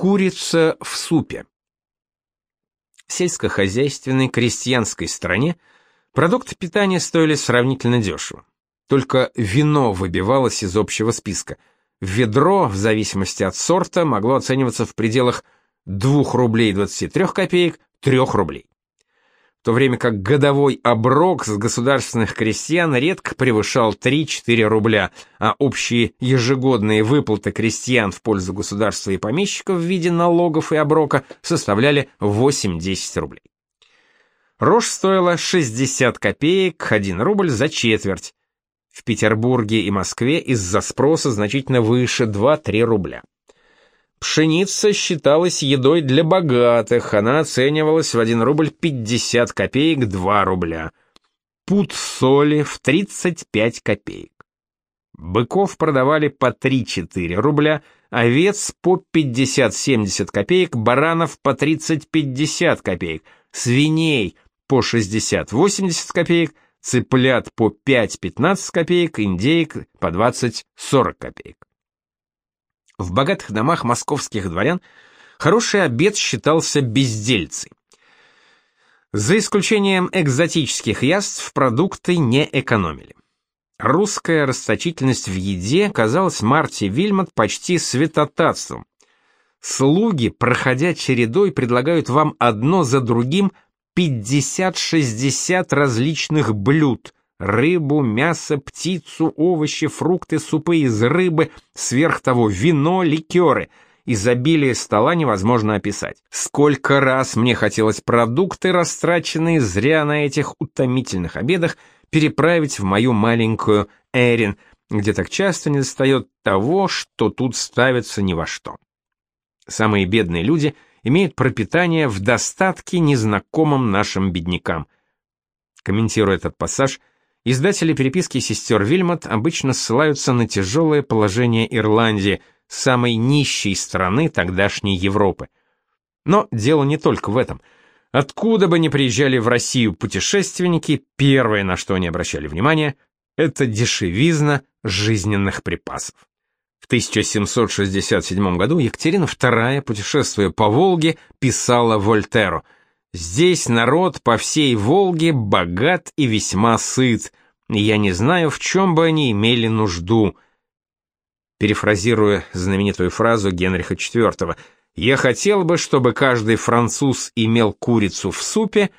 Курица в супе. В сельскохозяйственной крестьянской стране продукты питания стоили сравнительно дешево. Только вино выбивалось из общего списка. Ведро, в зависимости от сорта, могло оцениваться в пределах 2 рублей 23 копеек, 3 рублей в то время как годовой оброк с государственных крестьян редко превышал 3-4 рубля, а общие ежегодные выплаты крестьян в пользу государства и помещиков в виде налогов и оброка составляли 8-10 рублей. Рожь стоила 60 копеек, 1 рубль за четверть. В Петербурге и Москве из-за спроса значительно выше 2-3 рубля. Пшеница считалась едой для богатых, она оценивалась в 1 рубль 50 копеек 2 рубля. Пуд соли в 35 копеек. Быков продавали по 3-4 рубля, овец по 50-70 копеек, баранов по 30-50 копеек, свиней по 60-80 копеек, цыплят по 5-15 копеек, индейок по 20-40 копеек. В богатых домах московских дворян хороший обед считался бездельцей. За исключением экзотических яств продукты не экономили. Русская расточительность в еде казалась Марте Вильмот почти святотатством. Слуги, проходя чередой, предлагают вам одно за другим 50-60 различных блюд, рыбу, мясо, птицу, овощи, фрукты, супы из рыбы, сверх того вино, ликеры. Изобилие стола невозможно описать. Сколько раз мне хотелось продукты, растраченные зря на этих утомительных обедах, переправить в мою маленькую Эрин, где так часто не достает того, что тут ставится ни во что. Самые бедные люди имеют пропитание в достатке незнакомым нашим беднякам. Комментируя этот пассаж, Издатели переписки сестер Вильмот обычно ссылаются на тяжелое положение Ирландии, самой нищей страны тогдашней Европы. Но дело не только в этом. Откуда бы ни приезжали в Россию путешественники, первое, на что они обращали внимание, это дешевизна жизненных припасов. В 1767 году Екатерина II, путешествуя по Волге, писала Вольтеру – Здесь народ по всей Волге богат и весьма сыт. Я не знаю, в чем бы они имели нужду. Перефразируя знаменитую фразу Генриха IV, «Я хотел бы, чтобы каждый француз имел курицу в супе»,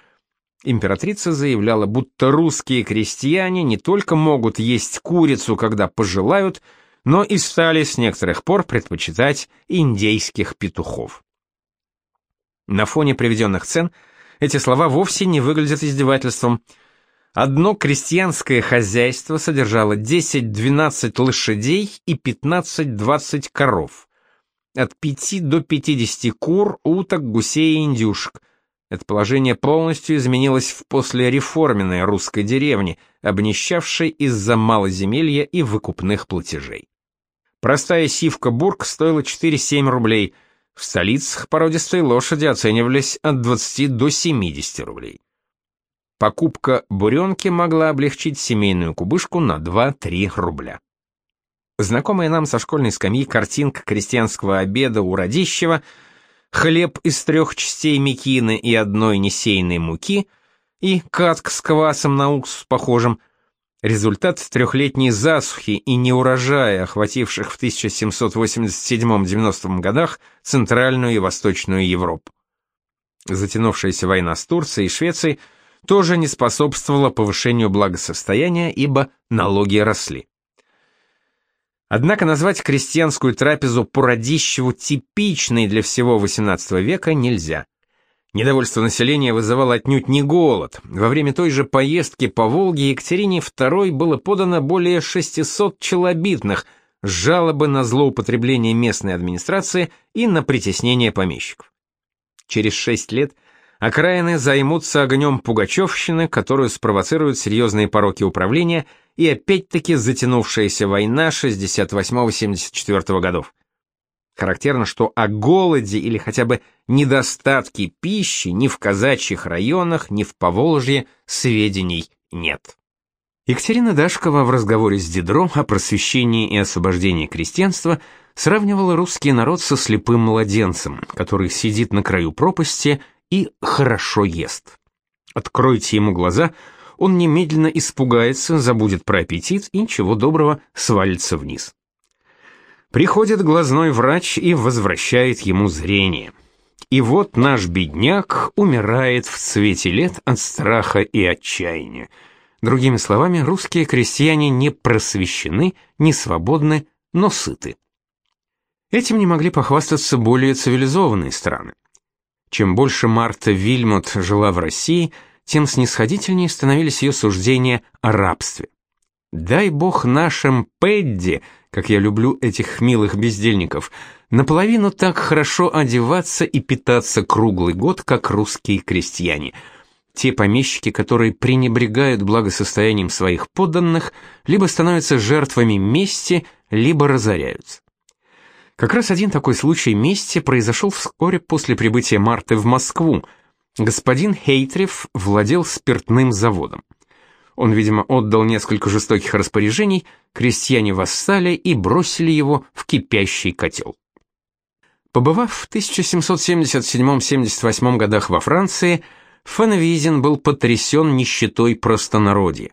императрица заявляла, будто русские крестьяне не только могут есть курицу, когда пожелают, но и стали с некоторых пор предпочитать индейских петухов. На фоне приведенных цен эти слова вовсе не выглядят издевательством. Одно крестьянское хозяйство содержало 10-12 лошадей и 15-20 коров. От 5 до 50 кур, уток, гусей и индюшек. Это положение полностью изменилось в послереформенной русской деревне, обнищавшей из-за малоземелья и выкупных платежей. Простая сивка-бург стоила 4-7 рублей – в столицах породистые лошади оценивались от 20 до 70 рублей. Покупка буренки могла облегчить семейную кубышку на 2-3 рубля. Знакомая нам со школьной скамьи картинка крестьянского обеда у Радищева, хлеб из трех частей мекины и одной несейной муки и катк с квасом на уксус похожим – Результат трехлетней засухи и неурожая, охвативших в 1787-90 годах Центральную и Восточную Европу. Затянувшаяся война с Турцией и Швецией тоже не способствовала повышению благосостояния, ибо налоги росли. Однако назвать крестьянскую трапезу по типичной для всего XVIII века нельзя. Недовольство населения вызывало отнюдь не голод. Во время той же поездки по Волге Екатерине II было подано более 600 челобитных, жалобы на злоупотребление местной администрации и на притеснение помещиков. Через шесть лет окраины займутся огнем пугачевщины, которую спровоцируют серьезные пороки управления и опять-таки затянувшаяся война 68-74 годов. Характерно, что о голоде или хотя бы недостатке пищи ни в казачьих районах, ни в Поволжье сведений нет. Екатерина Дашкова в разговоре с Дидро о просвещении и освобождении крестьянства сравнивала русский народ со слепым младенцем, который сидит на краю пропасти и хорошо ест. Откройте ему глаза, он немедленно испугается, забудет про аппетит и ничего доброго свалится вниз. Приходит глазной врач и возвращает ему зрение. И вот наш бедняк умирает в цвете лет от страха и отчаяния. Другими словами, русские крестьяне не просвещены, не свободны, но сыты. Этим не могли похвастаться более цивилизованные страны. Чем больше Марта Вильмот жила в России, тем снисходительнее становились ее суждения о рабстве. Дай бог нашим Пэдди, как я люблю этих милых бездельников, наполовину так хорошо одеваться и питаться круглый год, как русские крестьяне – те помещики, которые пренебрегают благосостоянием своих подданных, либо становятся жертвами мести, либо разоряются. Как раз один такой случай мести произошел вскоре после прибытия Марты в Москву. Господин Хейтрев владел спиртным заводом. Он, видимо, отдал несколько жестоких распоряжений, крестьяне восстали и бросили его в кипящий котел. Побывав в 1777-78 годах во Франции, Фанвизин был потрясен нищетой простонародья.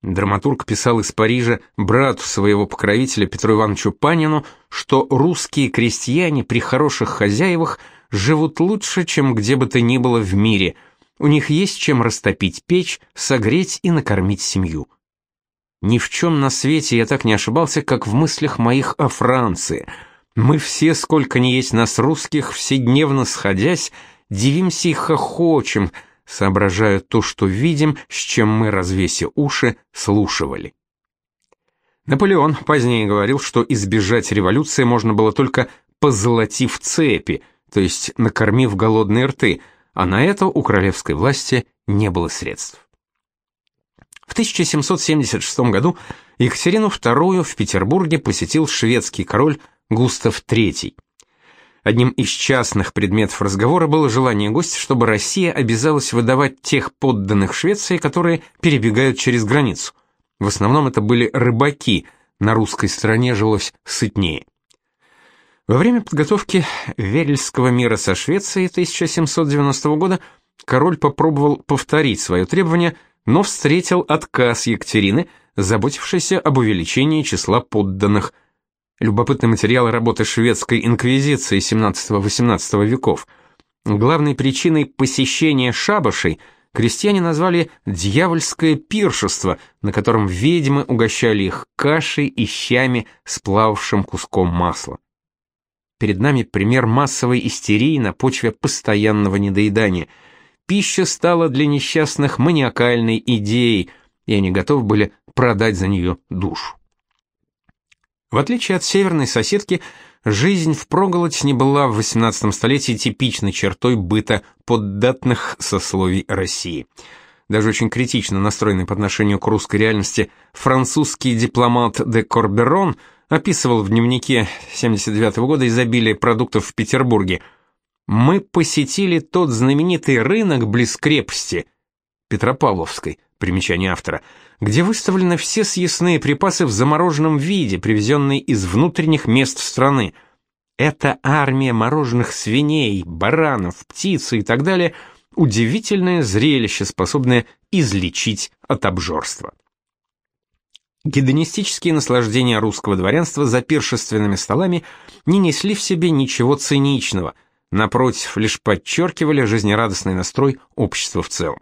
Драматург писал из Парижа брату своего покровителя Петру Ивановичу Панину, что русские крестьяне при хороших хозяевах живут лучше, чем где бы то ни было в мире. У них есть чем растопить печь, согреть и накормить семью. Ни в чем на свете я так не ошибался, как в мыслях моих о Франции. Мы все, сколько ни есть нас русских, вседневно сходясь, дивимся и хохочем, соображая то, что видим, с чем мы, развеся уши, слушивали. Наполеон позднее говорил, что избежать революции можно было только позолотив цепи, то есть накормив голодные рты, а на это у королевской власти не было средств. В 1776 году Екатерину II в Петербурге посетил шведский король Густав III. Одним из частных предметов разговора было желание гостя, чтобы Россия обязалась выдавать тех подданных Швеции, которые перебегают через границу. В основном это были рыбаки, на русской стороне жилось сытнее. Во время подготовки Верельского мира со Швецией 1790 года король попробовал повторить свое требование, но встретил отказ Екатерины, заботившейся об увеличении числа подданных Любопытный материал работы шведской инквизиции XVII-XVIII веков. Главной причиной посещения шабашей крестьяне назвали «дьявольское пиршество», на котором ведьмы угощали их кашей и щами с плававшим куском масла. Перед нами пример массовой истерии на почве постоянного недоедания. Пища стала для несчастных маниакальной идеей, и они готовы были продать за нее душу. В отличие от северной соседки, жизнь в проголодь не была в XVIII столетии типичной чертой быта поддатных сословий России. Даже очень критично настроенный по отношению к русской реальности французский дипломат де Корберон описывал в дневнике 79 -го года изобилие продуктов в Петербурге. «Мы посетили тот знаменитый рынок близ крепости, Петропавловской, примечание автора, где выставлены все съестные припасы в замороженном виде, привезенные из внутренних мест страны. Эта армия мороженых свиней, баранов, птицы и так далее – удивительное зрелище, способное излечить от обжорства. Гедонистические наслаждения русского дворянства за пиршественными столами не несли в себе ничего циничного, напротив, лишь подчеркивали жизнерадостный настрой общества в целом.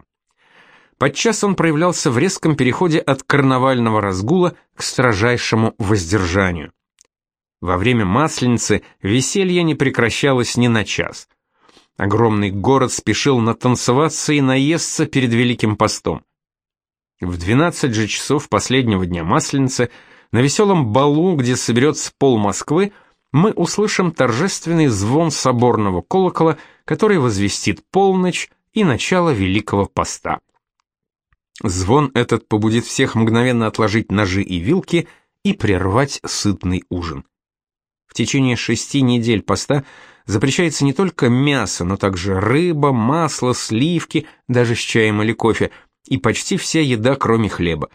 Подчас он проявлялся в резком переходе от карнавального разгула к строжайшему воздержанию. Во время Масленицы веселье не прекращалось ни на час. Огромный город спешил натанцеваться и наесться перед Великим постом. В 12 же часов последнего дня Масленицы на веселом балу, где соберется пол Москвы, мы услышим торжественный звон соборного колокола, который возвестит полночь и начало Великого поста. Звон этот побудит всех мгновенно отложить ножи и вилки и прервать сытный ужин. В течение шести недель поста запрещается не только мясо, но также рыба, масло, сливки, даже с чаем или кофе, и почти вся еда, кроме хлеба.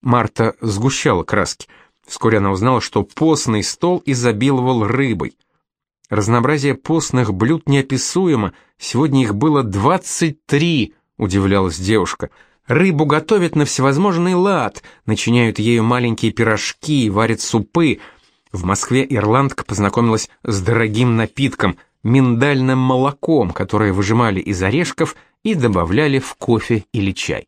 Марта сгущала краски. Вскоре она узнала, что постный стол изобиловал рыбой. Разнообразие постных блюд неописуемо, сегодня их было 23, удивлялась девушка. Рыбу готовят на всевозможный лад, начиняют ею маленькие пирожки, варят супы. В Москве ирландка познакомилась с дорогим напитком – миндальным молоком, которое выжимали из орешков и добавляли в кофе или чай.